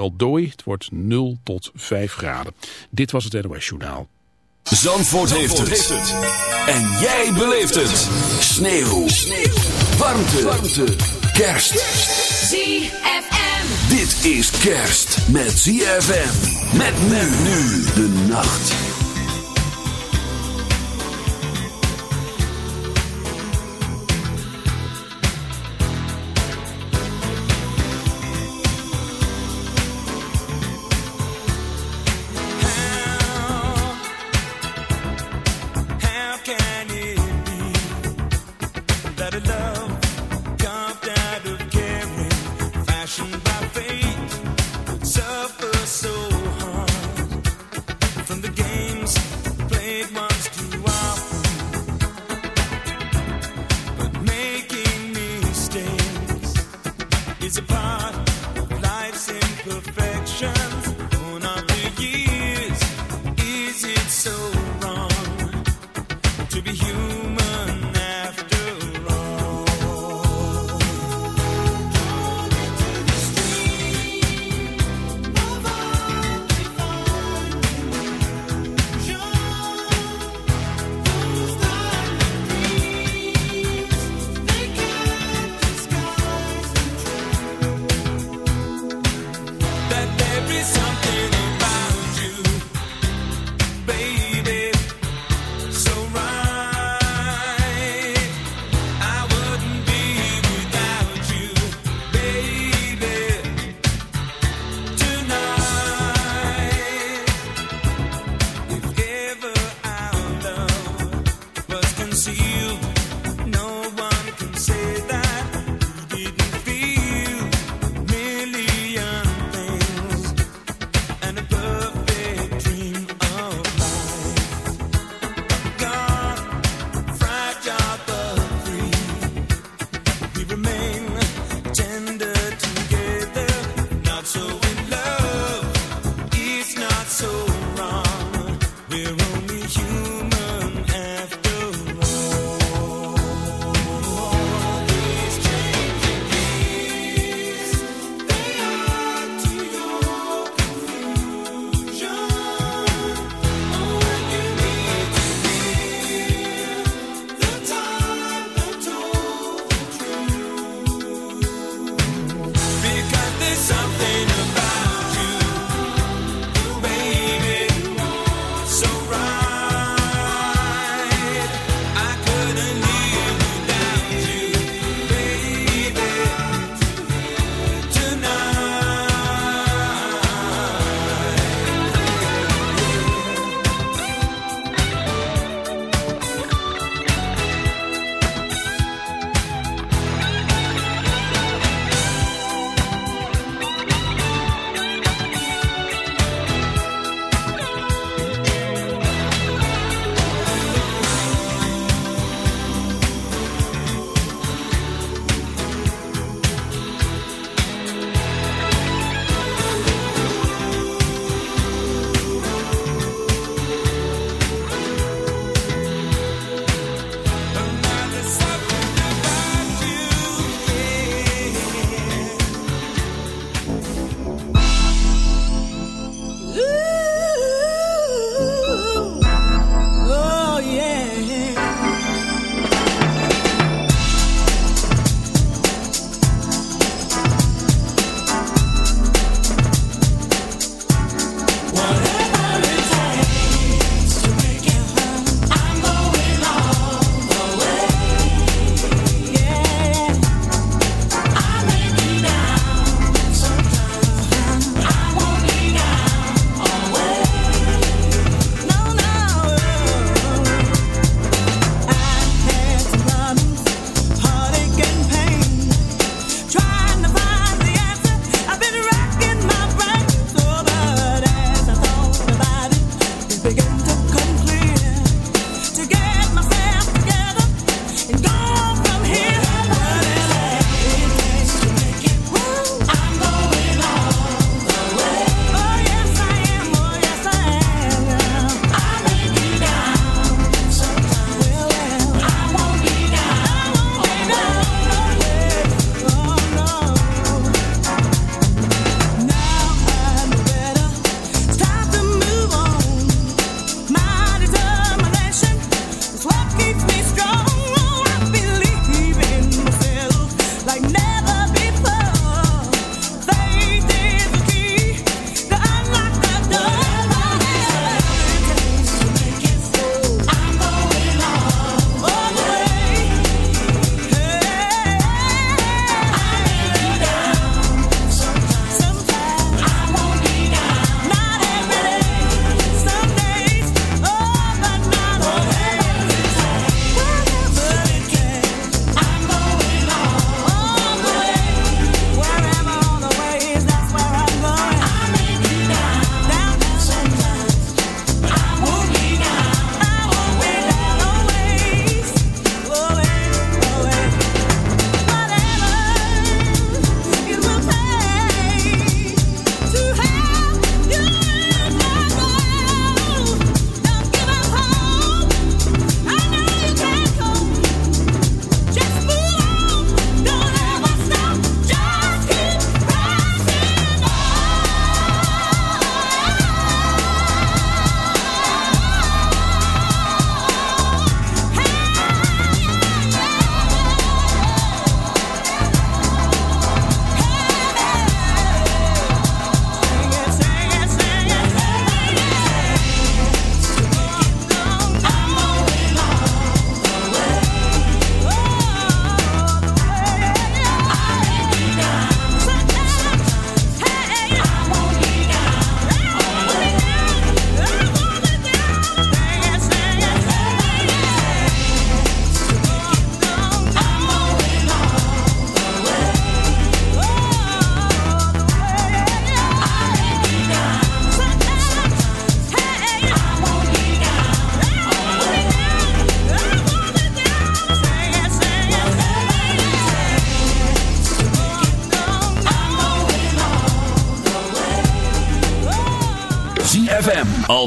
wel dooi, het wordt 0 tot 5 graden. Dit was het NOS Journaal. Zandvoort, heeft, het. En jij beleeft het. Sneeuw. Sneeuw. Warmte. Warmte. Kerst. ZFM. Dit is kerst met ZFM. Met men nu de nacht. you.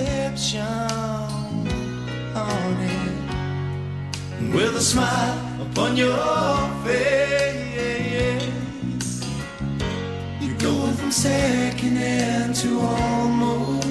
inscription on it with a smile upon your face. You're going from second hand to almost.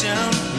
Temptation.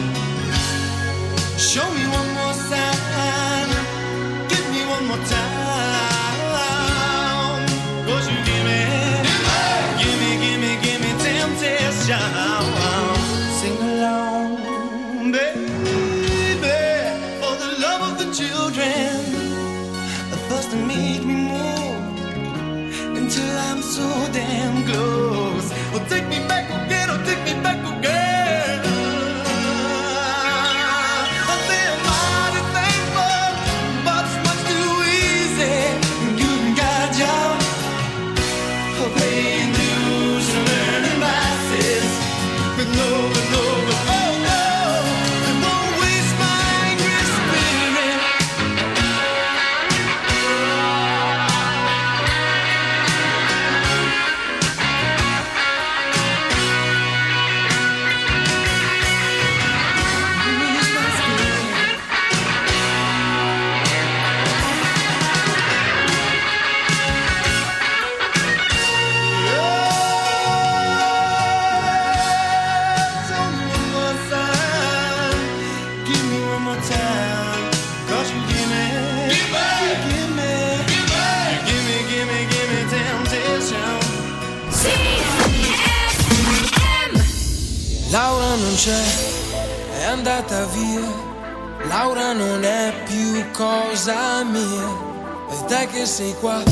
E te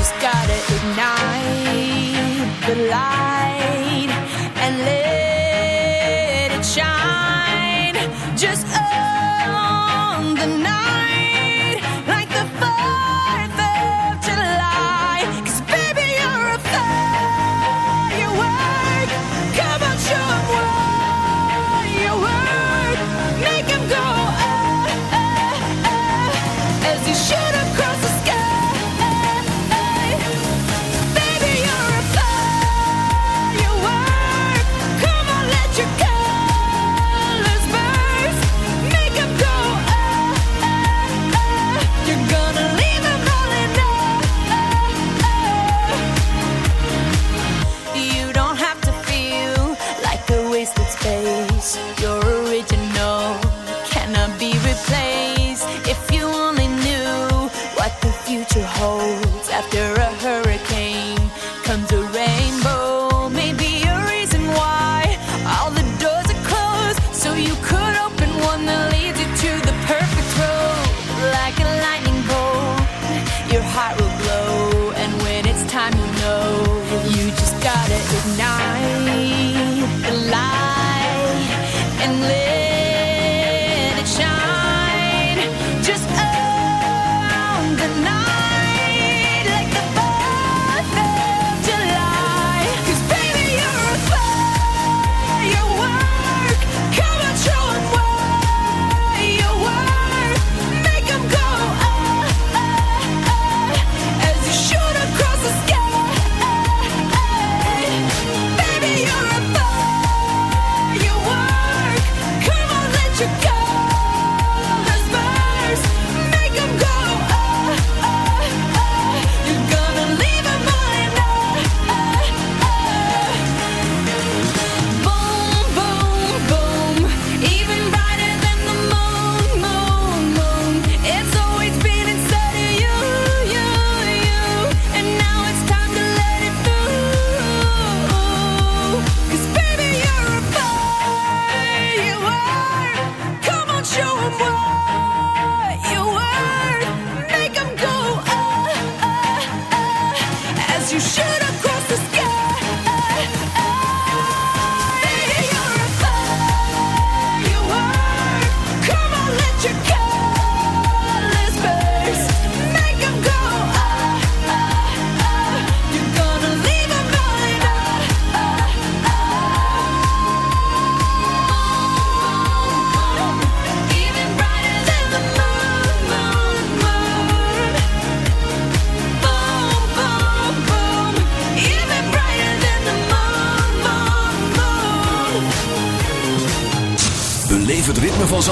the light.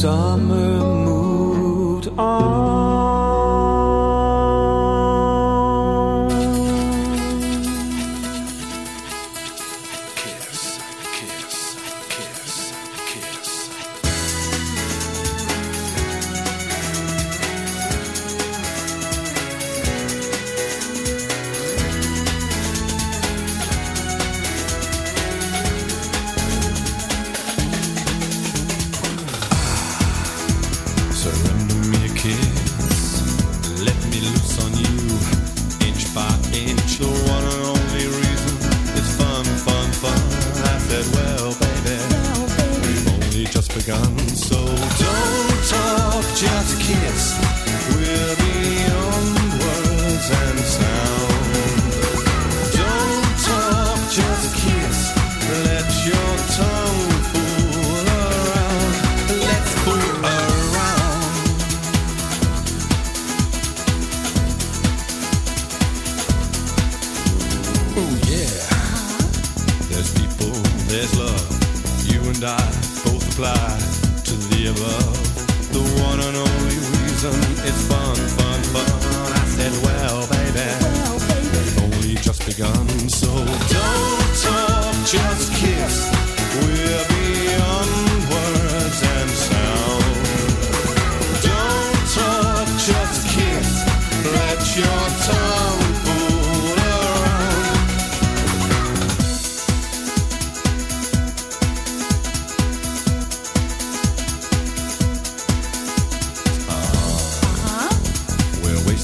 summer moved on. Ah.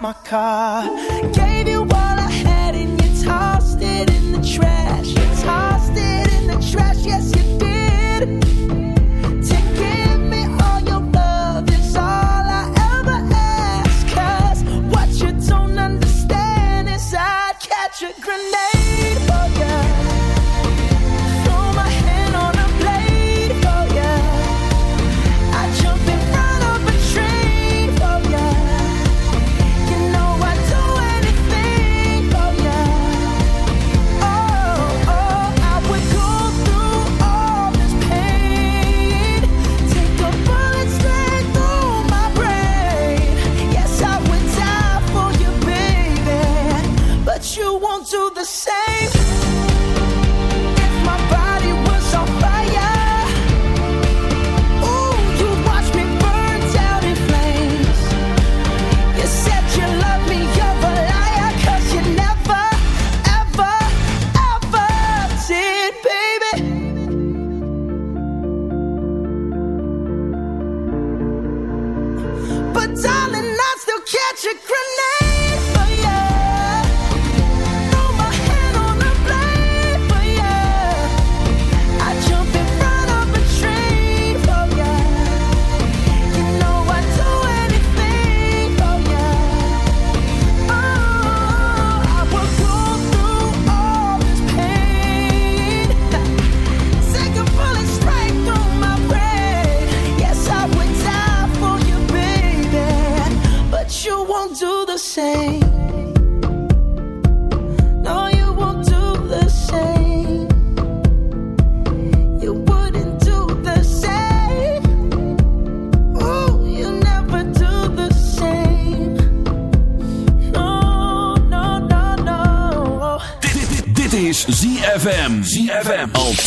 my car. Gave you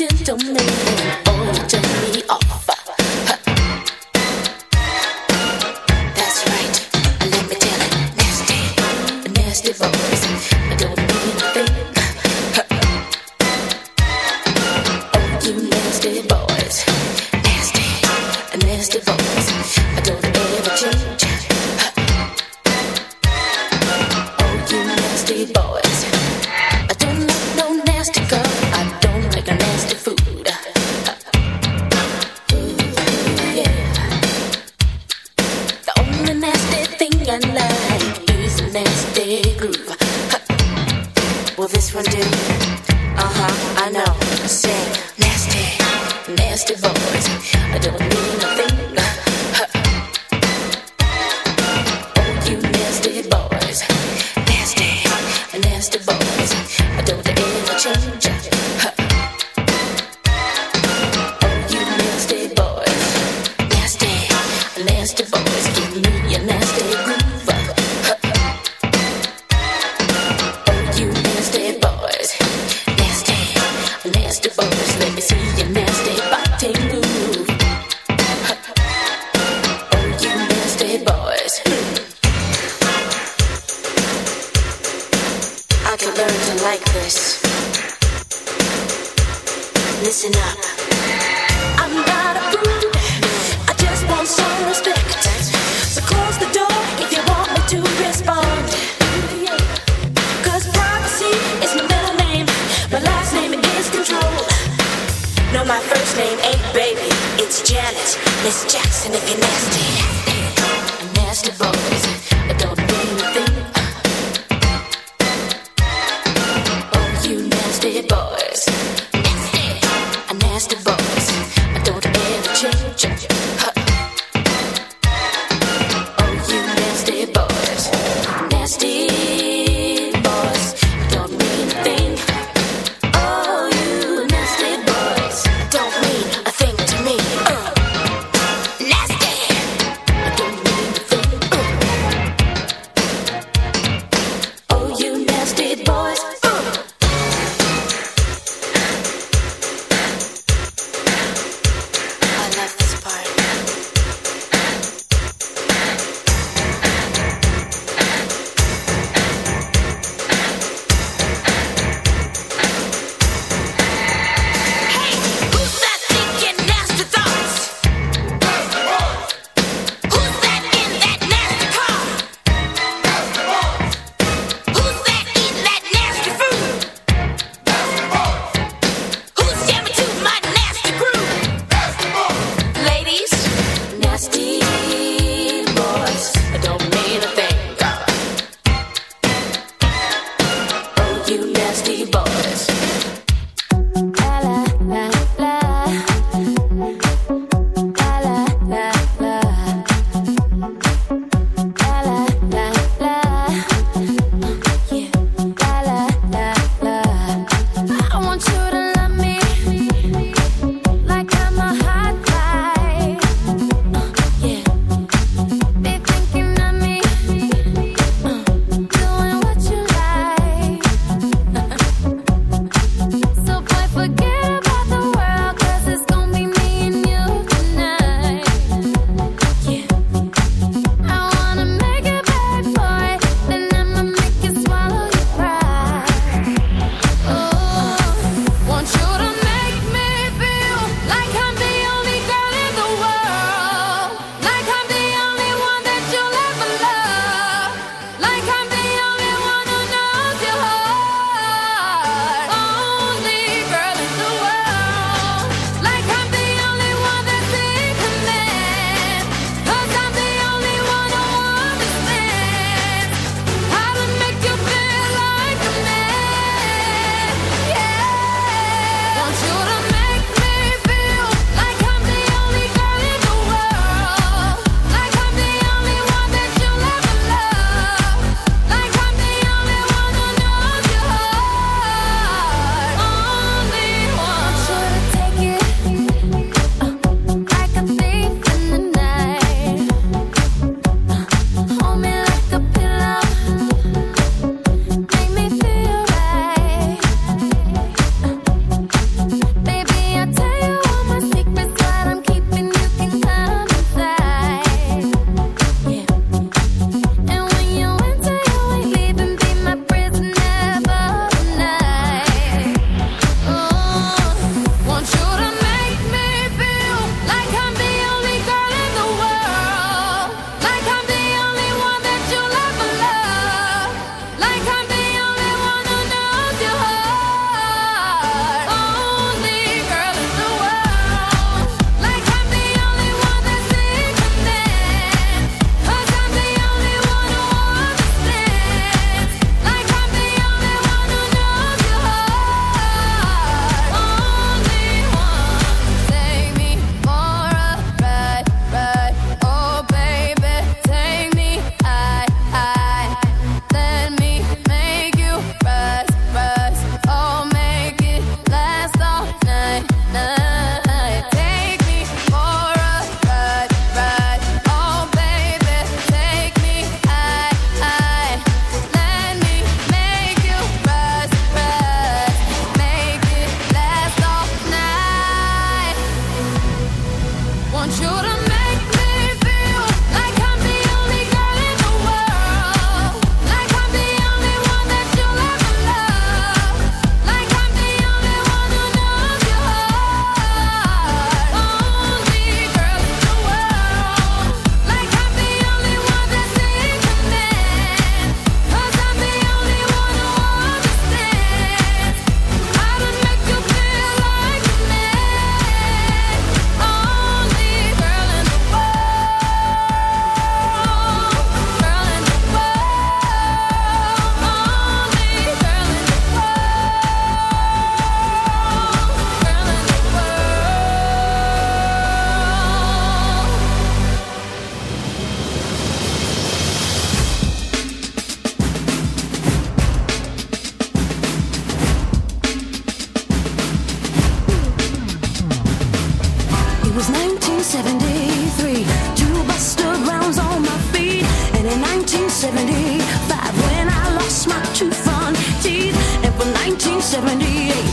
gentleman, oh gentleman.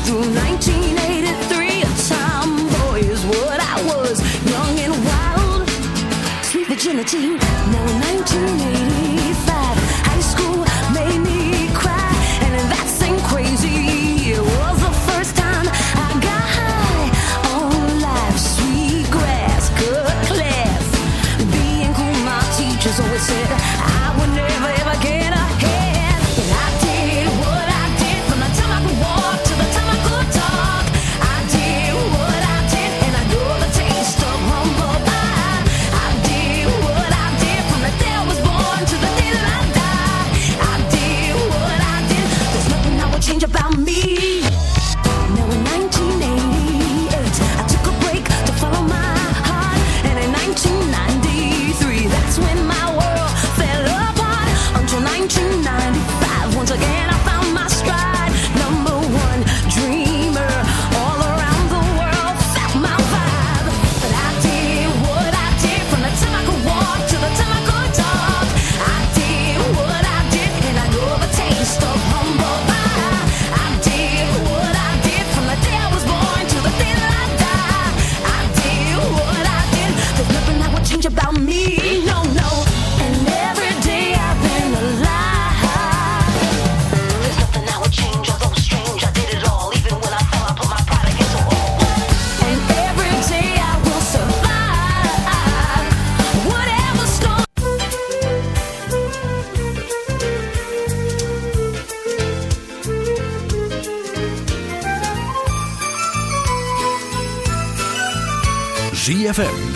through 1983. A tomboy is what I was, young and wild, sweet virginity. No, 1980.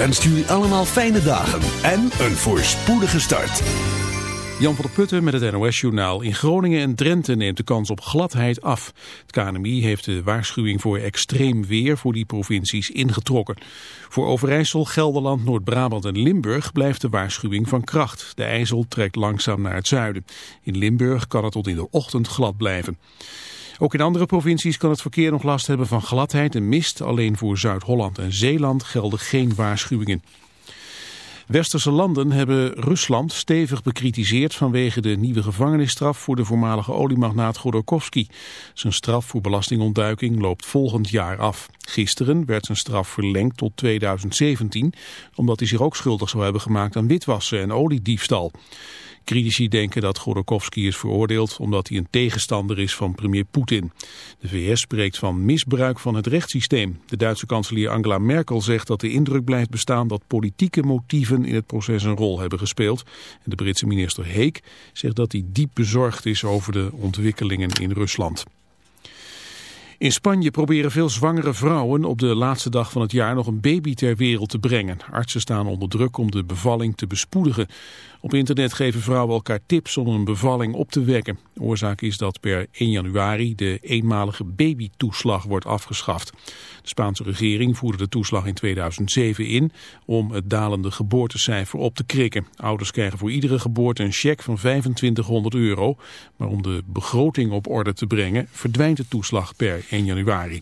Wenst jullie allemaal fijne dagen en een voorspoedige start. Jan van der Putten met het NOS-journaal. In Groningen en Drenthe neemt de kans op gladheid af. Het KNMI heeft de waarschuwing voor extreem weer voor die provincies ingetrokken. Voor Overijssel, Gelderland, Noord-Brabant en Limburg blijft de waarschuwing van kracht. De IJssel trekt langzaam naar het zuiden. In Limburg kan het tot in de ochtend glad blijven. Ook in andere provincies kan het verkeer nog last hebben van gladheid en mist. Alleen voor Zuid-Holland en Zeeland gelden geen waarschuwingen. Westerse landen hebben Rusland stevig bekritiseerd vanwege de nieuwe gevangenisstraf voor de voormalige oliemagnaat Godorkovsky. Zijn straf voor belastingontduiking loopt volgend jaar af. Gisteren werd zijn straf verlengd tot 2017, omdat hij zich ook schuldig zou hebben gemaakt aan witwassen en oliediefstal. Critici denken dat Godorkovsky is veroordeeld omdat hij een tegenstander is van premier Poetin. De VS spreekt van misbruik van het rechtssysteem. De Duitse kanselier Angela Merkel zegt dat de indruk blijft bestaan dat politieke motieven in het proces een rol hebben gespeeld. En de Britse minister Heek zegt dat hij diep bezorgd is over de ontwikkelingen in Rusland. In Spanje proberen veel zwangere vrouwen op de laatste dag van het jaar nog een baby ter wereld te brengen. Artsen staan onder druk om de bevalling te bespoedigen. Op internet geven vrouwen elkaar tips om een bevalling op te wekken. Oorzaak is dat per 1 januari de eenmalige babytoeslag wordt afgeschaft. De Spaanse regering voerde de toeslag in 2007 in om het dalende geboortecijfer op te krikken. Ouders krijgen voor iedere geboorte een cheque van 2500 euro. Maar om de begroting op orde te brengen verdwijnt de toeslag per 1 januari.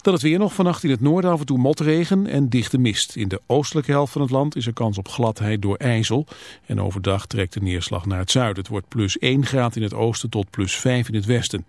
Dan het weer nog vannacht in het noorden af en toe motregen en dichte mist. In de oostelijke helft van het land is er kans op gladheid door ijzel. En overdag trekt de neerslag naar het zuiden. Het wordt plus 1 graad in het oosten tot plus 5 in het westen.